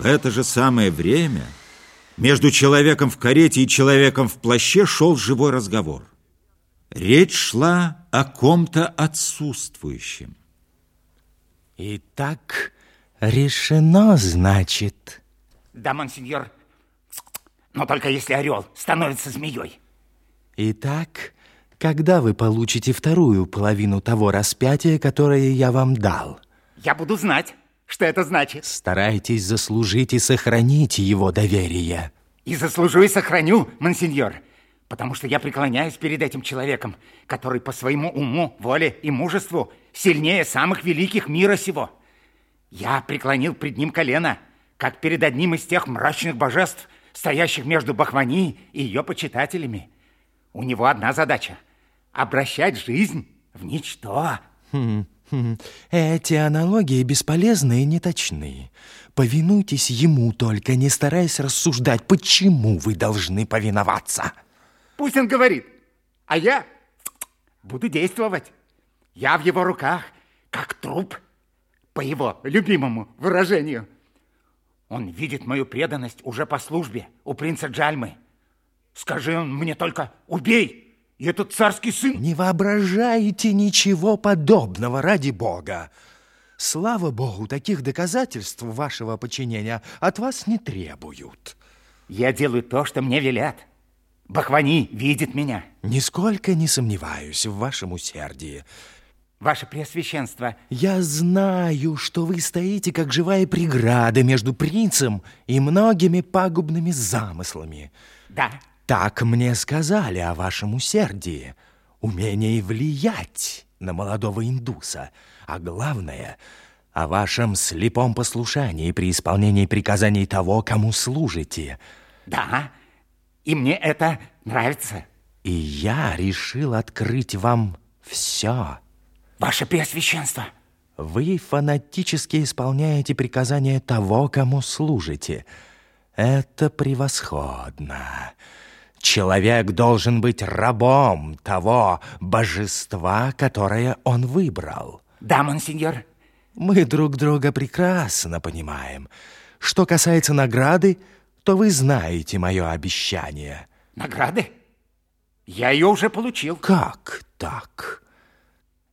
В это же самое время между человеком в карете и человеком в плаще шел живой разговор. Речь шла о ком-то отсутствующем. Итак, решено, значит. Да, монсеньор, но только если орел становится змеей. Итак, когда вы получите вторую половину того распятия, которое я вам дал? Я буду знать, что это значит. Старайтесь заслужить и сохранить его доверие. И заслужу и сохраню, монсеньор, потому что я преклоняюсь перед этим человеком, который по своему уму, воле и мужеству сильнее самых великих мира сего. Я преклонил пред ним колено, как перед одним из тех мрачных божеств, стоящих между Бахвани и ее почитателями. У него одна задача – обращать жизнь в ничто. Хм. Эти аналогии бесполезны и неточны. Повинуйтесь ему только, не стараясь рассуждать, почему вы должны повиноваться. Пусть он говорит, а я буду действовать. Я в его руках, как труп, по его любимому выражению. Он видит мою преданность уже по службе у принца Джальмы. Скажи он мне только «убей», и этот царский сын... Не воображайте ничего подобного, ради бога. Слава богу, таких доказательств вашего подчинения от вас не требуют. Я делаю то, что мне велят. Бахвани видит меня. Нисколько не сомневаюсь в вашем усердии. Ваше Преосвященство. Я знаю, что вы стоите, как живая преграда между принцем и многими пагубными замыслами. Да. Так мне сказали о вашем усердии, умении влиять на молодого индуса, а главное — о вашем слепом послушании при исполнении приказаний того, кому служите. Да, и мне это нравится. И я решил открыть вам все. Ваше Преосвященство! Вы фанатически исполняете приказания того, кому служите. Это превосходно. Человек должен быть рабом того божества, которое он выбрал. Да, монсеньор. Мы друг друга прекрасно понимаем. Что касается награды, то вы знаете мое обещание. Награды? Я ее уже получил. Как так?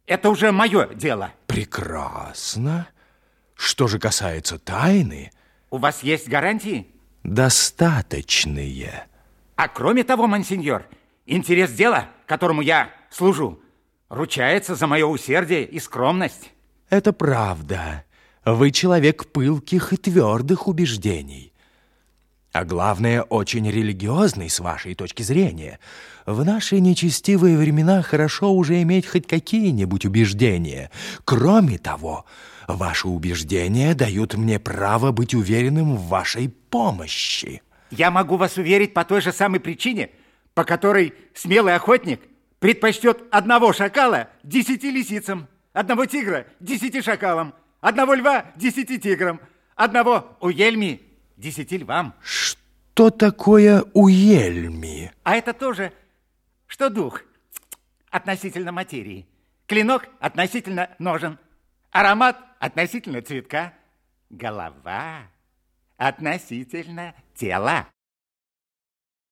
Это уже мое дело. Прекрасно. Что же касается тайны... У вас есть гарантии? Достаточные. А кроме того, монсеньор, интерес дела, которому я служу, ручается за мое усердие и скромность. Это правда. Вы человек пылких и твердых убеждений. А главное, очень религиозный с вашей точки зрения. В наши нечестивые времена хорошо уже иметь хоть какие-нибудь убеждения. Кроме того, ваши убеждения дают мне право быть уверенным в вашей помощи. Я могу вас уверить по той же самой причине, по которой смелый охотник предпочтет одного шакала десяти лисицам, одного тигра десяти шакалам, одного льва десяти тиграм, одного уельми десяти львам. Что такое уельми? А это тоже, что дух относительно материи, клинок относительно ножен, аромат относительно цветка, голова относительно тела.